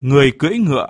người cưỡi ngựa